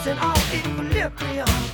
Losing all equilibrium.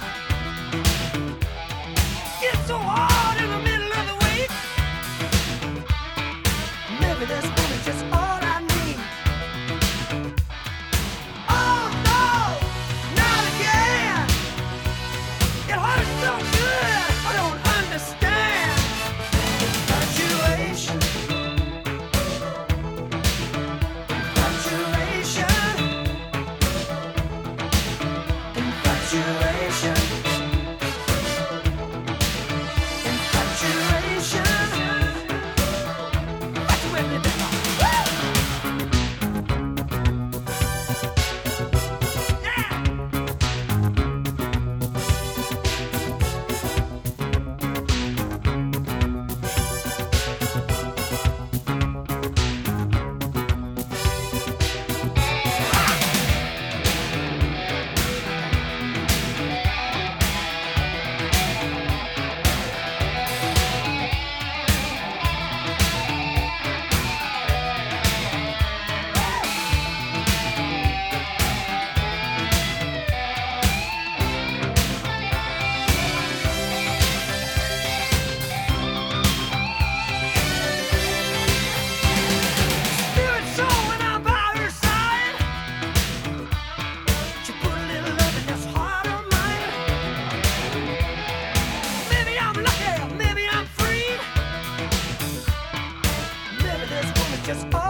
Just